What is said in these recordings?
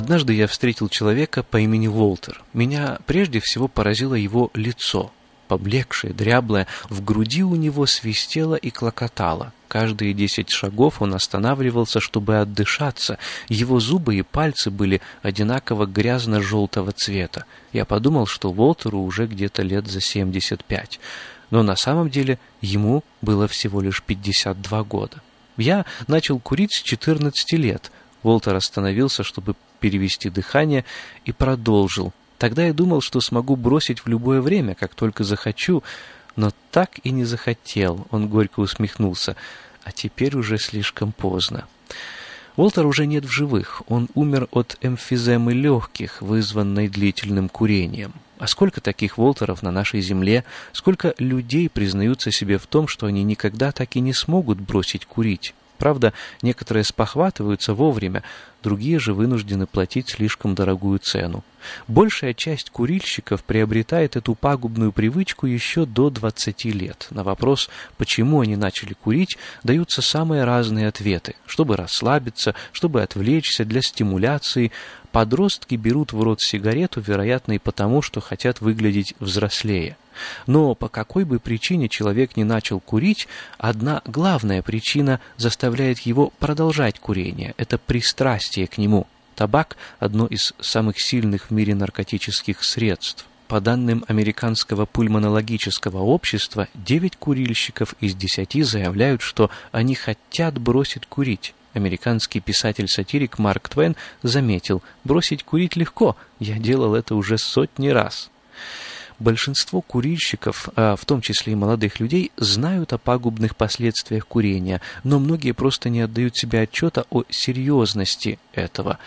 Однажды я встретил человека по имени Волтер. Меня прежде всего поразило его лицо. Поблекшее, дряблое, в груди у него свистело и клокотало. Каждые десять шагов он останавливался, чтобы отдышаться. Его зубы и пальцы были одинаково грязно-желтого цвета. Я подумал, что Волтеру уже где-то лет за семьдесят пять. Но на самом деле ему было всего лишь пятьдесят два года. Я начал курить с четырнадцати лет. Волтер остановился, чтобы перевести дыхание, и продолжил. Тогда я думал, что смогу бросить в любое время, как только захочу, но так и не захотел, он горько усмехнулся, а теперь уже слишком поздно. Уолтер уже нет в живых, он умер от эмфиземы легких, вызванной длительным курением. А сколько таких Волтеров на нашей земле, сколько людей признаются себе в том, что они никогда так и не смогут бросить курить. Правда, некоторые спохватываются вовремя, другие же вынуждены платить слишком дорогую цену. Большая часть курильщиков приобретает эту пагубную привычку еще до 20 лет. На вопрос, почему они начали курить, даются самые разные ответы. Чтобы расслабиться, чтобы отвлечься, для стимуляции. Подростки берут в рот сигарету, вероятно, и потому, что хотят выглядеть взрослее. Но по какой бы причине человек не начал курить, одна главная причина заставляет его продолжать курение – это пристрастие к нему. Табак – одно из самых сильных в мире наркотических средств. По данным Американского пульмонологического общества, 9 курильщиков из 10 заявляют, что они хотят бросить курить. Американский писатель-сатирик Марк Твен заметил, бросить курить легко, я делал это уже сотни раз. Большинство курильщиков, а в том числе и молодых людей, знают о пагубных последствиях курения, но многие просто не отдают себе отчета о серьезности этого.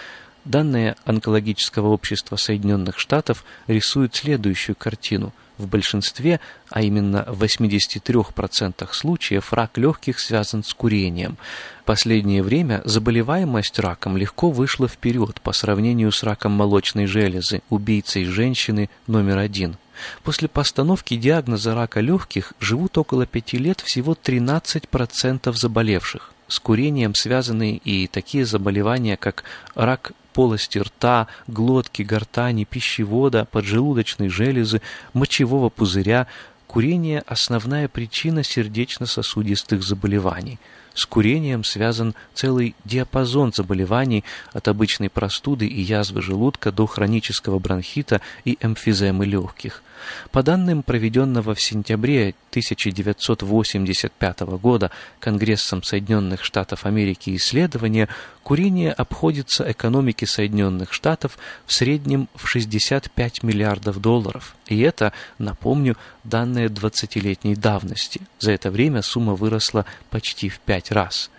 Данные онкологического общества Соединенных Штатов рисуют следующую картину. В большинстве, а именно в 83% случаев, рак легких связан с курением. Последнее время заболеваемость раком легко вышла вперед по сравнению с раком молочной железы, убийцей женщины номер один. После постановки диагноза рака легких живут около пяти лет всего 13% заболевших. С курением связаны и такие заболевания, как рак полости рта, глотки, гортани, пищевода, поджелудочной железы, мочевого пузыря. Курение – основная причина сердечно-сосудистых заболеваний – с курением связан целый диапазон заболеваний от обычной простуды и язвы желудка до хронического бронхита и эмфиземы легких. По данным проведенного в сентябре 1985 года Конгрессом Соединенных Штатов Америки исследования, курение обходится экономике Соединенных Штатов в среднем в 65 миллиардов долларов. И это, напомню, данные 20-летней давности. За это время сумма выросла почти в 5 раз.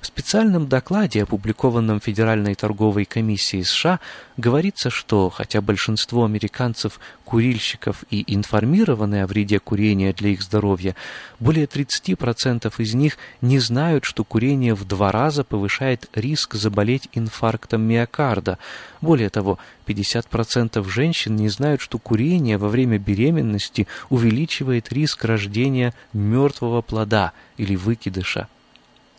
В специальном докладе, опубликованном Федеральной торговой комиссией США, говорится, что хотя большинство американцев курильщиков и информированы о вреде курения для их здоровья, более 30% из них не знают, что курение в два раза повышает риск заболеть инфарктом миокарда. Более того, 50% женщин не знают, что курение во время беременности увеличивает риск рождения мертвого плода или выкидыша.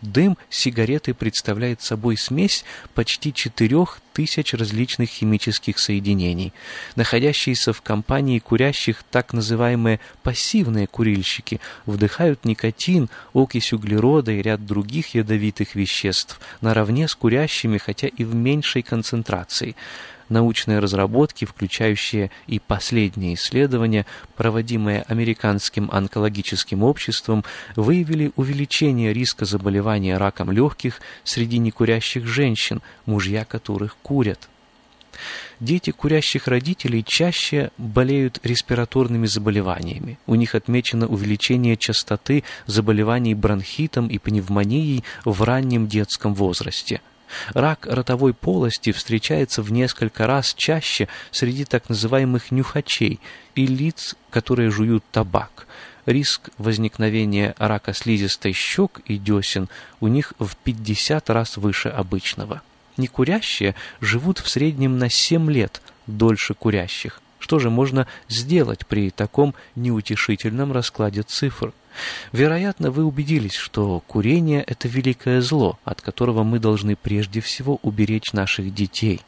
Дым сигареты представляет собой смесь почти четырех тысяч различных химических соединений. Находящиеся в компании курящих так называемые пассивные курильщики вдыхают никотин, окись углерода и ряд других ядовитых веществ наравне с курящими, хотя и в меньшей концентрации научные разработки, включающие и последние исследования, проводимые Американским онкологическим обществом, выявили увеличение риска заболевания раком легких среди некурящих женщин, мужья которых курят. Дети курящих родителей чаще болеют респираторными заболеваниями. У них отмечено увеличение частоты заболеваний бронхитом и пневмонией в раннем детском возрасте – Рак ротовой полости встречается в несколько раз чаще среди так называемых нюхачей и лиц, которые жуют табак. Риск возникновения рака слизистой щек и десен у них в 50 раз выше обычного. Некурящие живут в среднем на 7 лет дольше курящих. Что же можно сделать при таком неутешительном раскладе цифр? Вероятно, вы убедились, что курение – это великое зло, от которого мы должны прежде всего уберечь наших детей.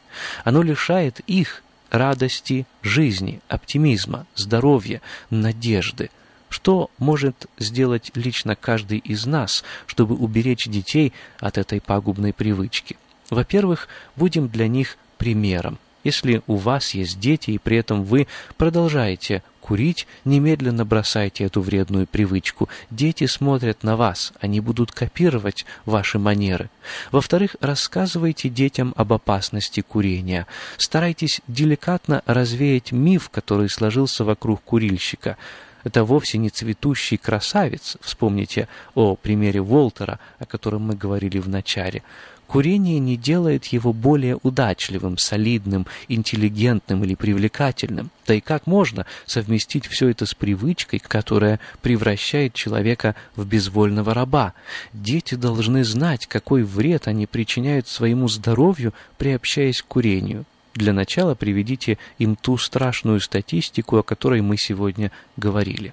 Оно лишает их радости, жизни, оптимизма, здоровья, надежды. Что может сделать лично каждый из нас, чтобы уберечь детей от этой пагубной привычки? Во-первых, будем для них примером. Если у вас есть дети, и при этом вы продолжаете курить, немедленно бросайте эту вредную привычку. Дети смотрят на вас, они будут копировать ваши манеры. Во-вторых, рассказывайте детям об опасности курения. Старайтесь деликатно развеять миф, который сложился вокруг курильщика. Это вовсе не цветущий красавец. Вспомните о примере Волтера, о котором мы говорили в начале. Курение не делает его более удачливым, солидным, интеллигентным или привлекательным. Да и как можно совместить все это с привычкой, которая превращает человека в безвольного раба? Дети должны знать, какой вред они причиняют своему здоровью, приобщаясь к курению. Для начала приведите им ту страшную статистику, о которой мы сегодня говорили.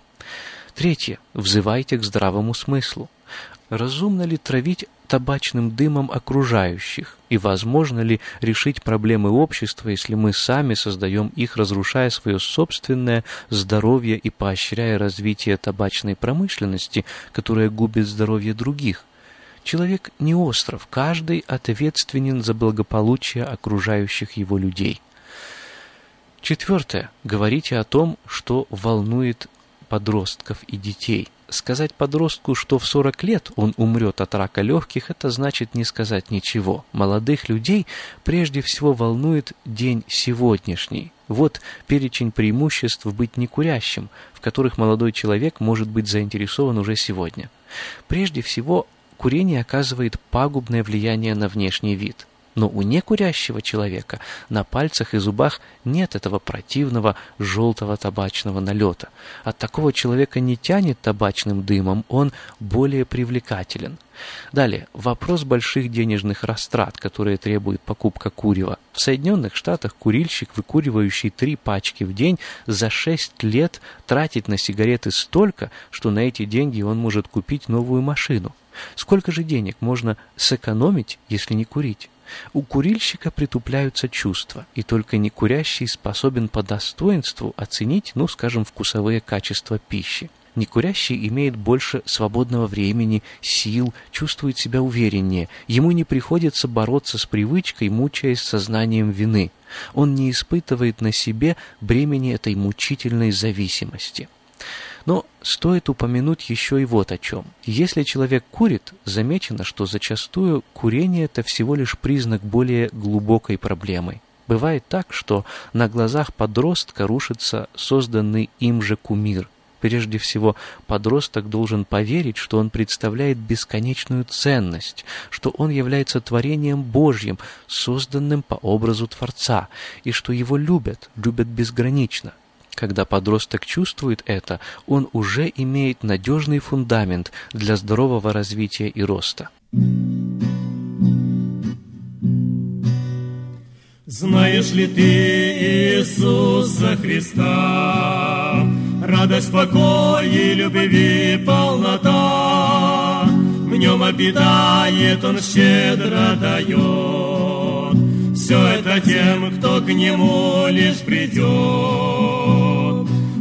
Третье. Взывайте к здравому смыслу. Разумно ли травить табачным дымом окружающих? И возможно ли решить проблемы общества, если мы сами создаем их, разрушая свое собственное здоровье и поощряя развитие табачной промышленности, которая губит здоровье других? Человек не остров, каждый ответственен за благополучие окружающих его людей. Четвертое. Говорите о том, что волнует подростков и детей. Сказать подростку, что в 40 лет он умрет от рака легких, это значит не сказать ничего. Молодых людей прежде всего волнует день сегодняшний. Вот перечень преимуществ быть некурящим, в которых молодой человек может быть заинтересован уже сегодня. Прежде всего, курение оказывает пагубное влияние на внешний вид – но у некурящего человека на пальцах и зубах нет этого противного желтого табачного налета. От такого человека не тянет табачным дымом, он более привлекателен. Далее, вопрос больших денежных растрат, которые требует покупка курева. В Соединенных Штатах курильщик, выкуривающий три пачки в день, за шесть лет тратит на сигареты столько, что на эти деньги он может купить новую машину. Сколько же денег можно сэкономить, если не курить? У курильщика притупляются чувства, и только некурящий способен по достоинству оценить, ну, скажем, вкусовые качества пищи. Некурящий имеет больше свободного времени, сил, чувствует себя увереннее. Ему не приходится бороться с привычкой, мучаясь сознанием вины. Он не испытывает на себе бремени этой мучительной зависимости. Стоит упомянуть еще и вот о чем. Если человек курит, замечено, что зачастую курение – это всего лишь признак более глубокой проблемы. Бывает так, что на глазах подростка рушится созданный им же кумир. Прежде всего, подросток должен поверить, что он представляет бесконечную ценность, что он является творением Божьим, созданным по образу Творца, и что его любят, любят безгранично – когда подросток чувствует это, он уже имеет надежный фундамент для здорового развития и роста. Знаешь ли ты Иисуса Христа, радость, покой и любви полнота? в нем обитает, он щедро дает. Все это тем, кто к нему лишь придет.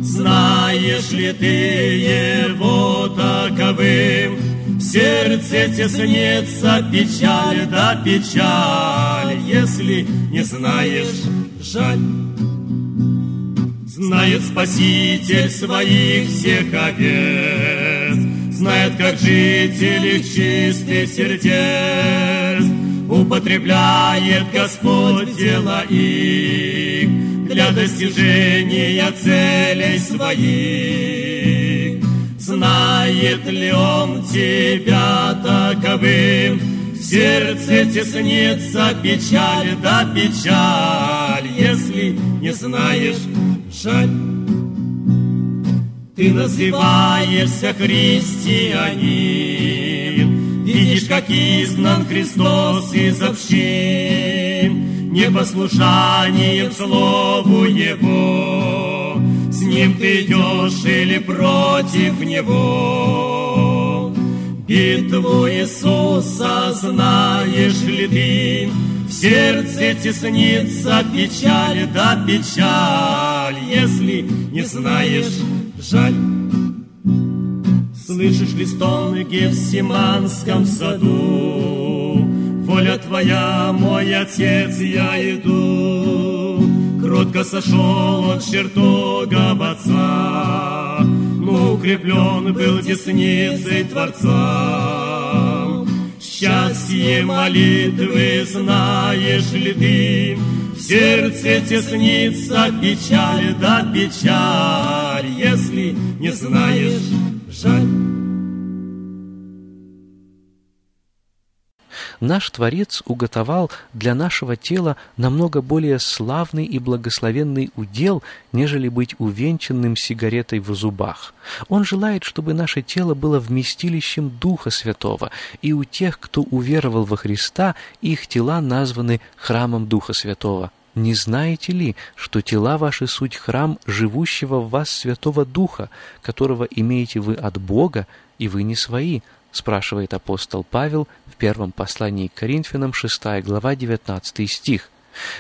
Знаешь ли ты его таковым? В сердце теснится печаль да печаль, Если не знаешь, жаль. Знает Спаситель своих всех овец, Знает, как жителей чистых сердец, Употребляет Господь дела их Для достижения целей своих. Знает ли Он тебя таковым, В сердце теснится печаль да печаль, Если не знаешь, жаль. Ты называешься христианин, Видишь, как изгнан Христос из общин, Непослушанием Слову Его, С Ним ты идешь или против Него. Битву Иисуса знаешь ли ты, В сердце теснится печаль да печаль, Если не знаешь, жаль. Слышишь ли стоны в Гефсиманском саду? Воля твоя, мой отец, я иду. Кротко сошел от чертогов отца, Но укреплен был десницей Творца. Счастье молитвы знаешь ли ты, В сердце теснится печаль да печаль, Если не знаешь, жаль. Наш Творец уготовал для нашего тела намного более славный и благословенный удел, нежели быть увенчанным сигаретой в зубах. Он желает, чтобы наше тело было вместилищем Духа Святого, и у тех, кто уверовал во Христа, их тела названы храмом Духа Святого. Не знаете ли, что тела ваши суть храм живущего в вас Святого Духа, которого имеете вы от Бога, и вы не свои? Спрашивает апостол Павел в первом послании к Коринфянам, 6 глава, 19 стих.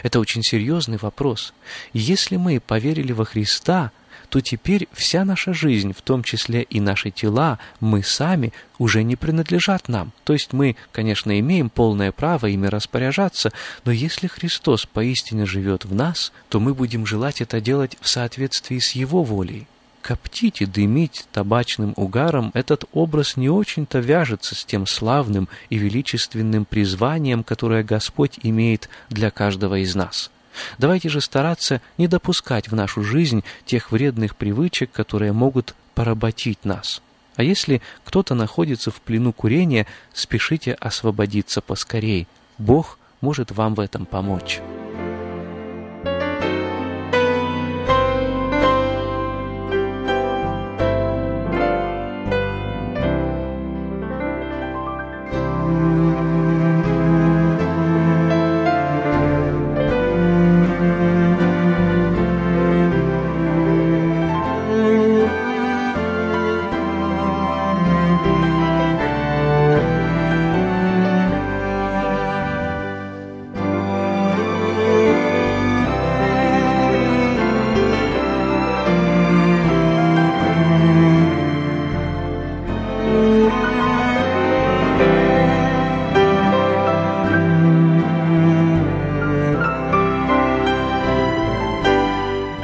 Это очень серьезный вопрос. Если мы поверили во Христа, то теперь вся наша жизнь, в том числе и наши тела, мы сами уже не принадлежат нам. То есть мы, конечно, имеем полное право ими распоряжаться, но если Христос поистине живет в нас, то мы будем желать это делать в соответствии с Его волей коптить и дымить табачным угаром, этот образ не очень-то вяжется с тем славным и величественным призванием, которое Господь имеет для каждого из нас. Давайте же стараться не допускать в нашу жизнь тех вредных привычек, которые могут поработить нас. А если кто-то находится в плену курения, спешите освободиться поскорей. Бог может вам в этом помочь.